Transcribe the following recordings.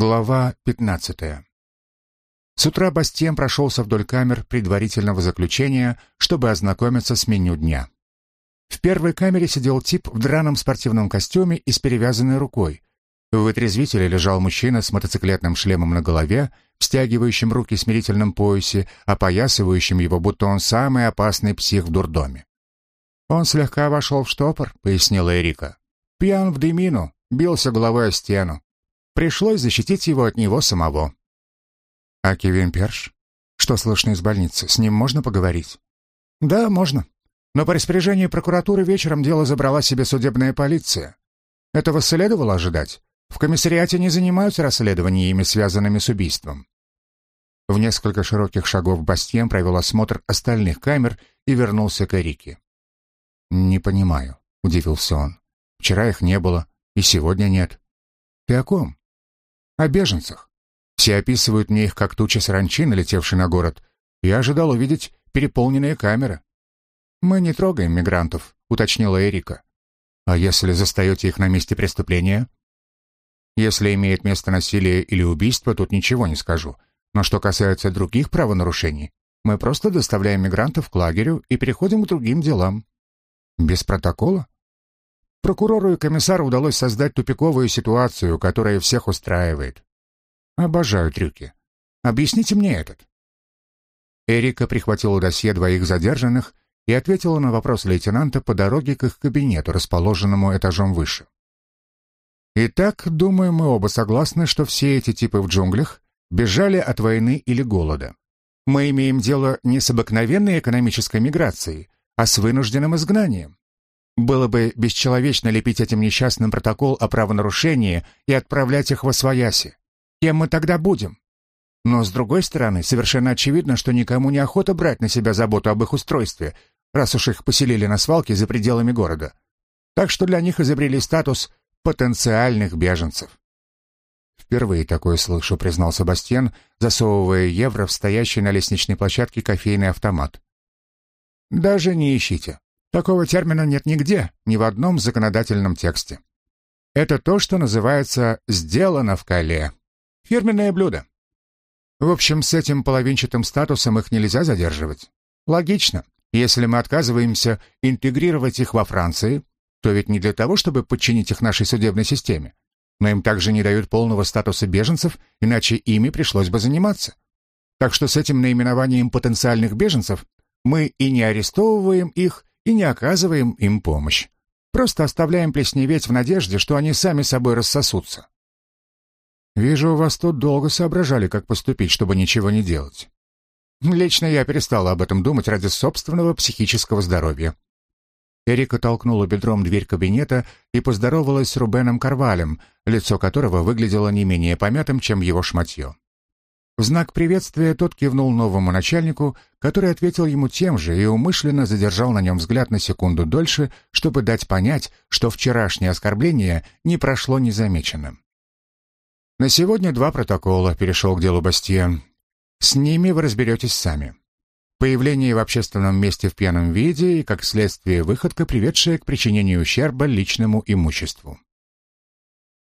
Глава 15. С утра Бастиен прошелся вдоль камер предварительного заключения, чтобы ознакомиться с меню дня. В первой камере сидел тип в драном спортивном костюме и с перевязанной рукой. В вытрезвителе лежал мужчина с мотоциклетным шлемом на голове, стягивающим руки в смирительном поясе, опоясывающим его, будто он самый опасный псих в дурдоме. «Он слегка вошел в штопор», — пояснила Эрика. «Пьян в дымину, бился головой о стену. Пришлось защитить его от него самого. А Кевин Перш? Что слышно из больницы? С ним можно поговорить? Да, можно. Но по распоряжению прокуратуры вечером дело забрала себе судебная полиция. Этого следовало ожидать. В комиссариате не занимаются расследованиями, связанными с убийством. В несколько широких шагов Бастьен провел осмотр остальных камер и вернулся к Эрике. «Не понимаю», — удивился он. «Вчера их не было, и сегодня нет». «Ты о ком?» О беженцах. Все описывают мне их как туча саранчи, налетевшей на город. Я ожидал увидеть переполненные камеры. «Мы не трогаем мигрантов», — уточнила Эрика. «А если застаете их на месте преступления?» «Если имеет место насилие или убийство, тут ничего не скажу. Но что касается других правонарушений, мы просто доставляем мигрантов к лагерю и переходим к другим делам». «Без протокола?» Прокурору и комиссару удалось создать тупиковую ситуацию, которая всех устраивает. Обожаю трюки. Объясните мне этот. Эрика прихватила досье двоих задержанных и ответила на вопрос лейтенанта по дороге к их кабинету, расположенному этажом выше. Итак, думаю, мы оба согласны, что все эти типы в джунглях бежали от войны или голода. Мы имеем дело не с обыкновенной экономической миграцией, а с вынужденным изгнанием. Было бы бесчеловечно лепить этим несчастным протокол о правонарушении и отправлять их во свояси. Кем мы тогда будем? Но, с другой стороны, совершенно очевидно, что никому не охота брать на себя заботу об их устройстве, раз уж их поселили на свалке за пределами города. Так что для них изобрели статус потенциальных беженцев. «Впервые такое слышу», — признал Себастьян, засовывая евро в стоящий на лестничной площадке кофейный автомат. «Даже не ищите. Такого термина нет нигде, ни в одном законодательном тексте. Это то, что называется «сделано в Кале». Фирменное блюдо. В общем, с этим половинчатым статусом их нельзя задерживать. Логично. Если мы отказываемся интегрировать их во Франции, то ведь не для того, чтобы подчинить их нашей судебной системе. Но им также не дают полного статуса беженцев, иначе ими пришлось бы заниматься. Так что с этим наименованием потенциальных беженцев мы и не арестовываем их, и не оказываем им помощь. Просто оставляем плесневеть в надежде, что они сами собой рассосутся. Вижу, у вас тут долго соображали, как поступить, чтобы ничего не делать. Лично я перестала об этом думать ради собственного психического здоровья. Эрика толкнула бедром дверь кабинета и поздоровалась с Рубеном Карвалем, лицо которого выглядело не менее помятым, чем его шматье. В знак приветствия тот кивнул новому начальнику, который ответил ему тем же и умышленно задержал на нем взгляд на секунду дольше, чтобы дать понять, что вчерашнее оскорбление не прошло незамеченным. «На сегодня два протокола», — перешел к делу Бастиен. «С ними вы разберетесь сами. Появление в общественном месте в пьяном виде и, как следствие, выходка, приведшая к причинению ущерба личному имуществу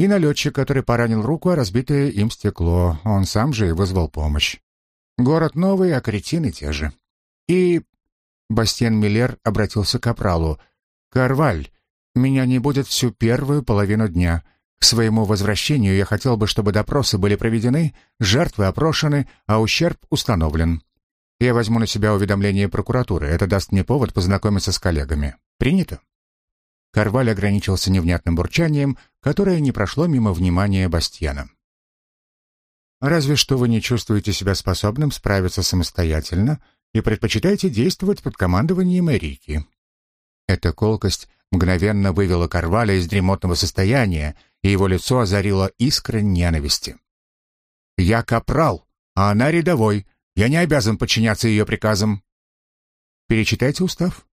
и налетчик, который поранил руку, а разбитое им стекло. Он сам же и вызвал помощь. Город новый, а кретины те же. И... Бастиен Миллер обратился к Капралу. «Карваль, меня не будет всю первую половину дня. К своему возвращению я хотел бы, чтобы допросы были проведены, жертвы опрошены, а ущерб установлен. Я возьму на себя уведомление прокуратуры. Это даст мне повод познакомиться с коллегами. Принято?» Карваль ограничился невнятным бурчанием, которое не прошло мимо внимания Бастьяна. «Разве что вы не чувствуете себя способным справиться самостоятельно и предпочитаете действовать под командованием Эрики». Эта колкость мгновенно вывела Карваля из дремотного состояния, и его лицо озарило искра ненависти. «Я капрал, а она рядовой. Я не обязан подчиняться ее приказам». «Перечитайте устав»,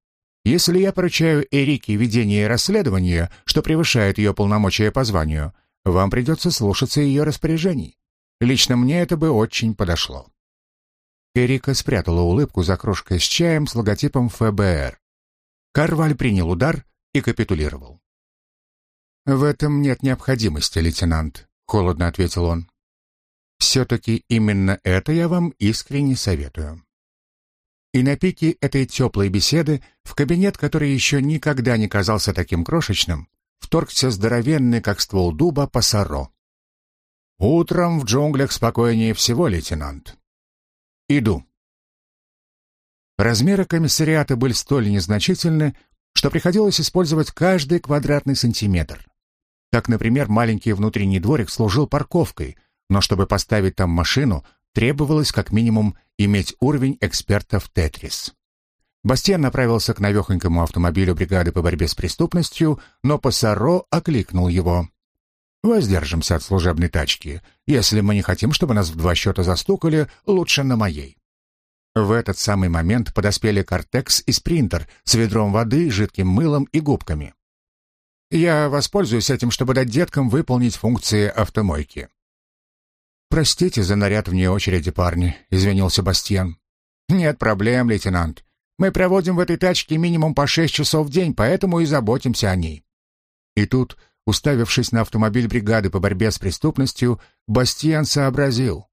если я поручаю Эрике ведение расследования, что превышает ее полномочия по званию, вам придется слушаться ее распоряжений. Лично мне это бы очень подошло». Эрика спрятала улыбку за кружкой с чаем с логотипом ФБР. Карваль принял удар и капитулировал. «В этом нет необходимости, лейтенант», холодно ответил он. Все-таки именно это я вам искренне советую. И на пике этой теплой беседы в кабинет, который еще никогда не казался таким крошечным, вторгся здоровенный, как ствол дуба, пасаро. «Утром в джунглях спокойнее всего, лейтенант». «Иду». Размеры комиссариата были столь незначительны, что приходилось использовать каждый квадратный сантиметр. Так, например, маленький внутренний дворик служил парковкой, но чтобы поставить там машину, требовалось как минимум иметь уровень эксперта в «Тетрис». Бастиан направился к навехонькому автомобилю бригады по борьбе с преступностью, но Пассаро окликнул его. «Воздержимся от служебной тачки. Если мы не хотим, чтобы нас в два счета застукали, лучше на моей». В этот самый момент подоспели Кортекс и Спринтер с ведром воды, жидким мылом и губками. «Я воспользуюсь этим, чтобы дать деткам выполнить функции автомойки». «Простите за наряд вне очереди, парни», — извинился Бастиан. «Нет проблем, лейтенант. Мы проводим в этой тачке минимум по шесть часов в день, поэтому и заботимся о ней». И тут, уставившись на автомобиль бригады по борьбе с преступностью, Бастиан сообразил.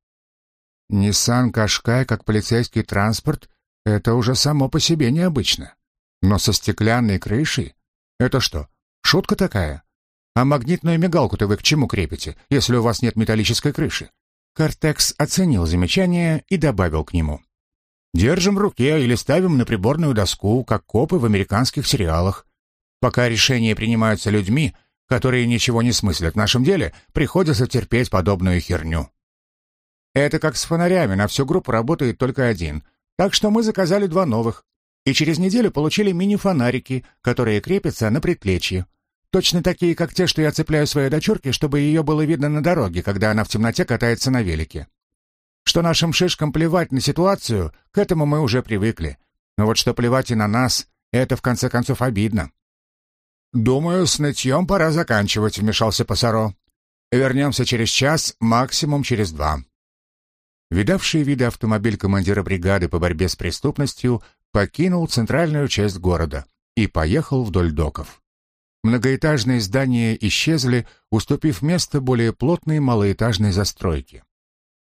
«Ниссан Кашкай как полицейский транспорт — это уже само по себе необычно. Но со стеклянной крышей? Это что, шутка такая? А магнитную мигалку-то вы к чему крепите, если у вас нет металлической крыши?» Кортекс оценил замечание и добавил к нему. «Держим в руке или ставим на приборную доску, как копы в американских сериалах. Пока решения принимаются людьми, которые ничего не смыслят в нашем деле, приходится терпеть подобную херню». «Это как с фонарями, на всю группу работает только один. Так что мы заказали два новых. И через неделю получили мини-фонарики, которые крепятся на предплечье. Точно такие, как те, что я цепляю своей дочурке, чтобы ее было видно на дороге, когда она в темноте катается на велике. Что нашим шишкам плевать на ситуацию, к этому мы уже привыкли. Но вот что плевать и на нас, это в конце концов обидно. «Думаю, с нытьем пора заканчивать», — вмешался Пасаро. «Вернемся через час, максимум через два». Видавший виды автомобиль командира бригады по борьбе с преступностью покинул центральную часть города и поехал вдоль доков. Многоэтажные здания исчезли, уступив место более плотной малоэтажной застройке.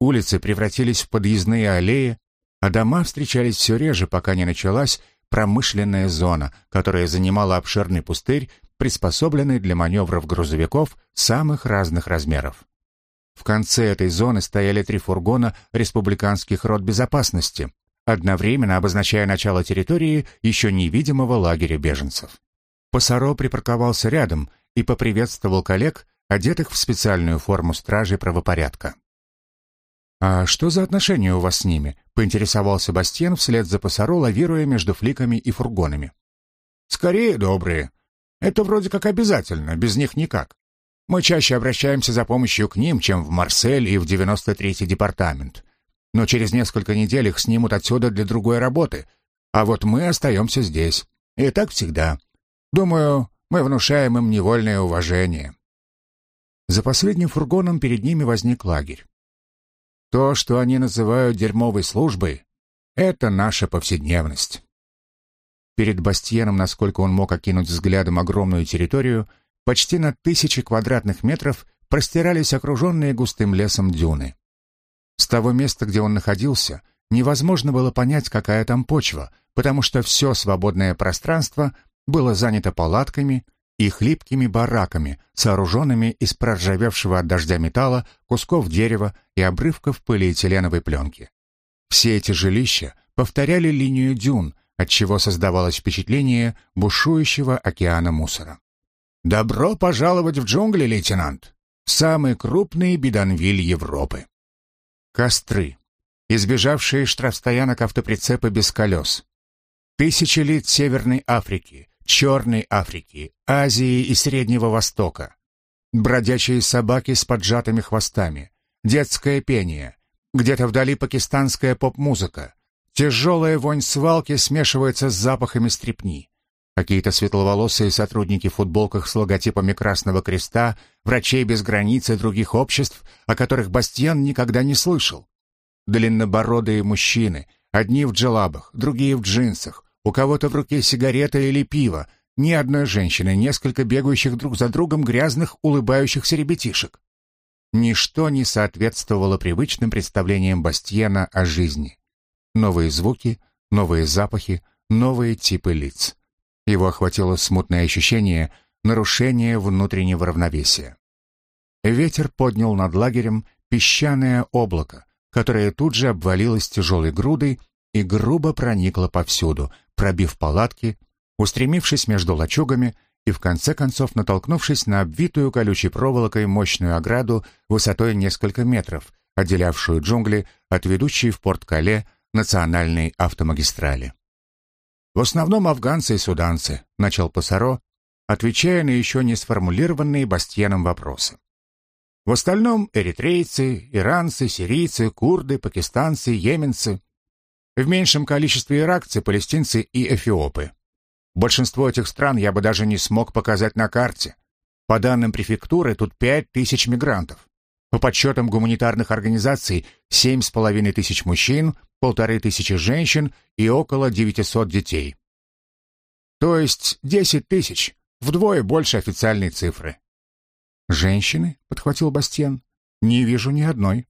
Улицы превратились в подъездные аллеи, а дома встречались все реже, пока не началась промышленная зона, которая занимала обширный пустырь, приспособленный для маневров грузовиков самых разных размеров. В конце этой зоны стояли три фургона республиканских род безопасности, одновременно обозначая начало территории еще невидимого лагеря беженцев. Пасаро припарковался рядом и поприветствовал коллег, одетых в специальную форму стражи правопорядка. «А что за отношения у вас с ними?» — поинтересовался Бастиен вслед за Пасаро, лавируя между фликами и фургонами. «Скорее добрые. Это вроде как обязательно, без них никак. Мы чаще обращаемся за помощью к ним, чем в Марсель и в 93-й департамент. Но через несколько недель их снимут отсюда для другой работы, а вот мы остаемся здесь. И так всегда. Думаю, мы внушаем им невольное уважение. За последним фургоном перед ними возник лагерь. То, что они называют дерьмовой службой, это наша повседневность. Перед Бастиеном, насколько он мог окинуть взглядом огромную территорию, почти на тысячи квадратных метров простирались окруженные густым лесом дюны. С того места, где он находился, невозможно было понять, какая там почва, потому что все свободное пространство было занято палатками и хлипкими бараками, сооруженными из проржавевшего от дождя металла, кусков дерева и обрывков полиэтиленовой пленки. Все эти жилища повторяли линию дюн, отчего создавалось впечатление бушующего океана мусора. «Добро пожаловать в джунгли, лейтенант! Самый крупный бидонвиль Европы!» Костры, избежавшие штрафстоянок автоприцепы без колес, тысячи лиц Северной Африки, Черной Африки, Азии и Среднего Востока. Бродячие собаки с поджатыми хвостами, детское пение, где-то вдали пакистанская поп-музыка. Тяжелая вонь свалки смешивается с запахами стрепни. Какие-то светловолосые сотрудники в футболках с логотипами Красного Креста, врачей без границ и других обществ, о которых Бастиан никогда не слышал. Длиннобородые мужчины, одни в джелабах, другие в джинсах, у кого-то в руке сигарета или пиво, ни одной женщины, несколько бегающих друг за другом грязных, улыбающихся ребятишек. ничто не соответствовало привычным представлениям Бастьена о жизни. Новые звуки, новые запахи, новые типы лиц. Его охватило смутное ощущение нарушения внутреннего равновесия. Ветер поднял над лагерем песчаное облако, которое тут же обвалилось тяжелой грудой и грубо проникло повсюду, пробив палатки, устремившись между лачугами и в конце концов натолкнувшись на обвитую колючей проволокой мощную ограду высотой несколько метров, отделявшую джунгли от ведущей в порт Кале национальной автомагистрали. «В основном афганцы и суданцы», — начал Пасаро, отвечая на еще не сформулированные Бастьеном вопросы. В остальном эритрейцы, иранцы, сирийцы, курды, пакистанцы, йеменцы. В меньшем количестве иракцы, палестинцы и эфиопы. Большинство этих стран я бы даже не смог показать на карте. По данным префектуры, тут пять тысяч мигрантов. По подсчетам гуманитарных организаций, семь с половиной тысяч мужчин, полторы тысячи женщин и около 900 детей. То есть десять тысяч, вдвое больше официальной цифры. «Женщины?» — подхватил Бастьен. «Не вижу ни одной».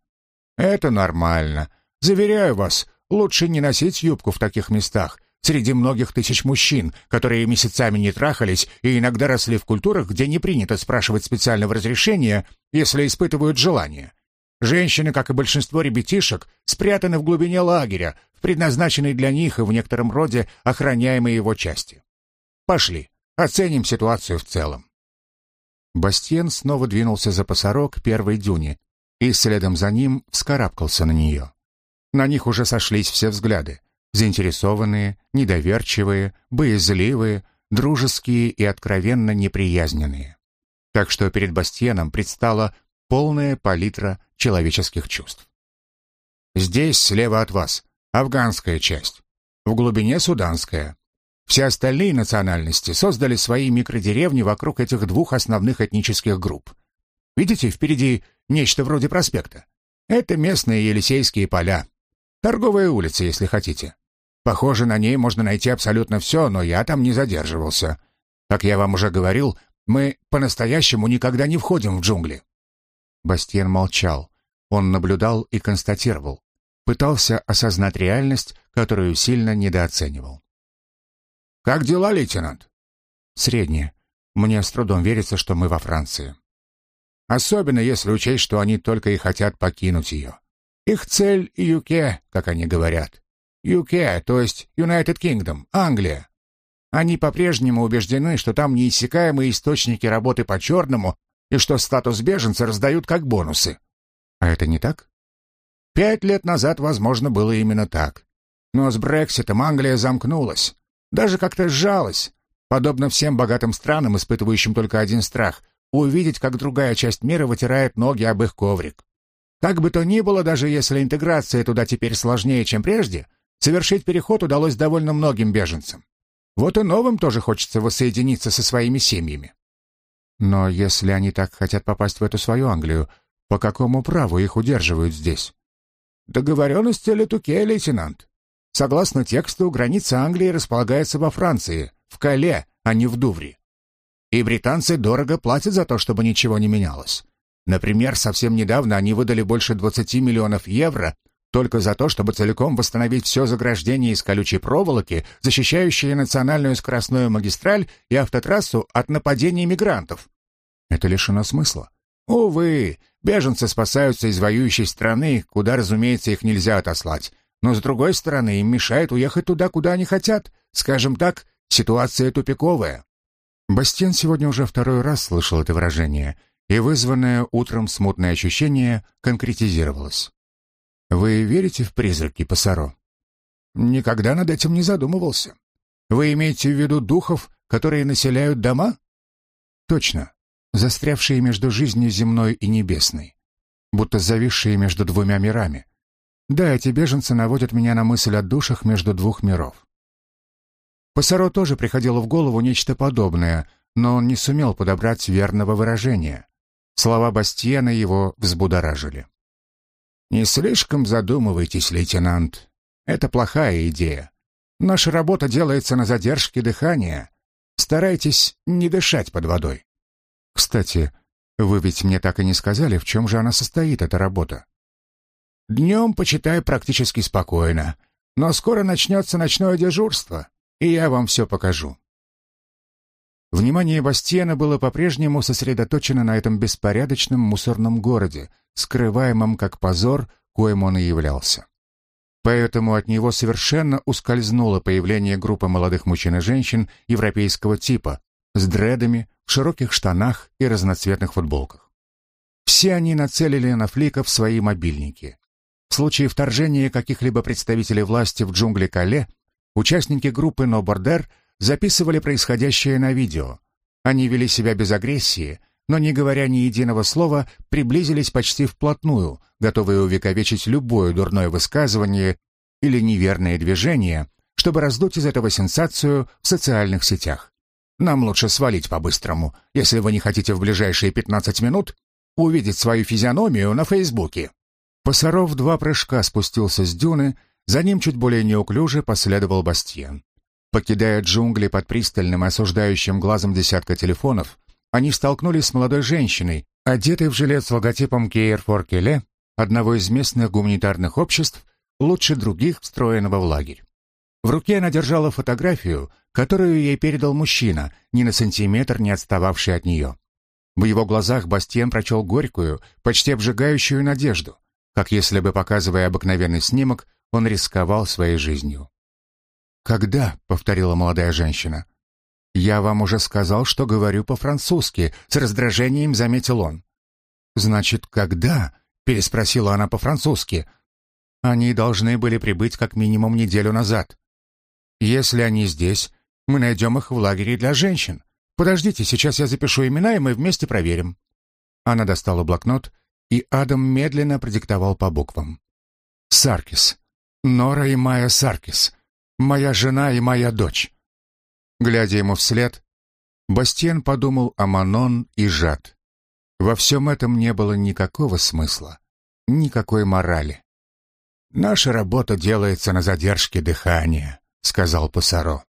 «Это нормально. Заверяю вас, лучше не носить юбку в таких местах, среди многих тысяч мужчин, которые месяцами не трахались и иногда росли в культурах, где не принято спрашивать специального разрешения, если испытывают желание. Женщины, как и большинство ребятишек, спрятаны в глубине лагеря, в предназначенной для них и в некотором роде охраняемой его части. Пошли, оценим ситуацию в целом. Бастиен снова двинулся за пасарок первой дюни и следом за ним вскарабкался на нее. На них уже сошлись все взгляды. Заинтересованные, недоверчивые, боязливые, дружеские и откровенно неприязненные. Так что перед Бастиеном предстала полная палитра человеческих чувств. Здесь, слева от вас, афганская часть. В глубине суданская. Все остальные национальности создали свои микродеревни вокруг этих двух основных этнических групп. Видите, впереди нечто вроде проспекта. Это местные Елисейские поля. Торговая улица, если хотите. Похоже, на ней можно найти абсолютно все, но я там не задерживался. Как я вам уже говорил, мы по-настоящему никогда не входим в джунгли. Бастиен молчал. Он наблюдал и констатировал. Пытался осознать реальность, которую сильно недооценивал. «Как дела, лейтенант?» «Средние. Мне с трудом верится, что мы во Франции. Особенно если учесть, что они только и хотят покинуть ее. Их цель — ЮК, как они говорят. ЮК, то есть United Kingdom, Англия. Они по-прежнему убеждены, что там неиссякаемые источники работы по-черному и что статус беженца раздают как бонусы. А это не так? Пять лет назад, возможно, было именно так. Но с Брекситом Англия замкнулась. Даже как-то сжалась, подобно всем богатым странам, испытывающим только один страх — увидеть, как другая часть мира вытирает ноги об их коврик. Как бы то ни было, даже если интеграция туда теперь сложнее, чем прежде, совершить переход удалось довольно многим беженцам. Вот и новым тоже хочется воссоединиться со своими семьями. Но если они так хотят попасть в эту свою Англию, по какому праву их удерживают здесь? Договоренности Летуке, лейтенант. Согласно тексту, граница Англии располагается во Франции, в Кале, а не в Дувре. И британцы дорого платят за то, чтобы ничего не менялось. Например, совсем недавно они выдали больше 20 миллионов евро только за то, чтобы целиком восстановить все заграждение из колючей проволоки, защищающее национальную скоростную магистраль и автотрассу от нападений мигрантов. Это лишено смысла. Увы, беженцы спасаются из воюющей страны, куда, разумеется, их нельзя отослать но, с другой стороны, им мешает уехать туда, куда они хотят. Скажем так, ситуация тупиковая. Бастен сегодня уже второй раз слышал это выражение, и вызванное утром смутное ощущение конкретизировалось. «Вы верите в призраки, Пасаро?» «Никогда над этим не задумывался. Вы имеете в виду духов, которые населяют дома?» «Точно. Застрявшие между жизнью земной и небесной. Будто зависшие между двумя мирами. Да, эти беженцы наводят меня на мысль о душах между двух миров. Пассаро тоже приходило в голову нечто подобное, но он не сумел подобрать верного выражения. Слова Бастиена его взбудоражили. «Не слишком задумывайтесь, лейтенант. Это плохая идея. Наша работа делается на задержке дыхания. Старайтесь не дышать под водой. Кстати, Вы ведь мне так и не сказали, в чем же она состоит, эта работа. Днем, почитай, практически спокойно. Но скоро начнется ночное дежурство, и я вам все покажу. Внимание Бастиена было по-прежнему сосредоточено на этом беспорядочном мусорном городе, скрываемом как позор, коим он и являлся. Поэтому от него совершенно ускользнуло появление группы молодых мужчин и женщин европейского типа, с дредами, в широких штанах и разноцветных футболках. Все они нацелили на фликов свои мобильники. В случае вторжения каких-либо представителей власти в джунгли Кале, участники группы «Но Бордер» записывали происходящее на видео. Они вели себя без агрессии, но, не говоря ни единого слова, приблизились почти вплотную, готовые увековечить любое дурное высказывание или неверное движение, чтобы раздуть из этого сенсацию в социальных сетях. Нам лучше свалить по-быстрому, если вы не хотите в ближайшие 15 минут увидеть свою физиономию на Фейсбуке. Пасаров два прыжка спустился с дюны, за ним чуть более неуклюже последовал Бастьен. Покидая джунгли под пристальным осуждающим глазом десятка телефонов, они столкнулись с молодой женщиной, одетой в жилет с логотипом Кейр Форкеле, одного из местных гуманитарных обществ, лучше других, встроенного в лагерь. В руке она держала фотографию, которую ей передал мужчина, ни на сантиметр не отстававший от нее. В его глазах Бастиен прочел горькую, почти обжигающую надежду, как если бы, показывая обыкновенный снимок, он рисковал своей жизнью. «Когда?» — повторила молодая женщина. «Я вам уже сказал, что говорю по-французски», — с раздражением заметил он. «Значит, когда?» — переспросила она по-французски. «Они должны были прибыть как минимум неделю назад. Если они здесь, мы найдем их в лагере для женщин. Подождите, сейчас я запишу имена, и мы вместе проверим». Она достала блокнот, и Адам медленно продиктовал по буквам. «Саркис. Нора и Майя Саркис. Моя жена и моя дочь». Глядя ему вслед, Бастиен подумал о Манон и Жад. Во всем этом не было никакого смысла, никакой морали. «Наша работа делается на задержке дыхания», — сказал Пасаро.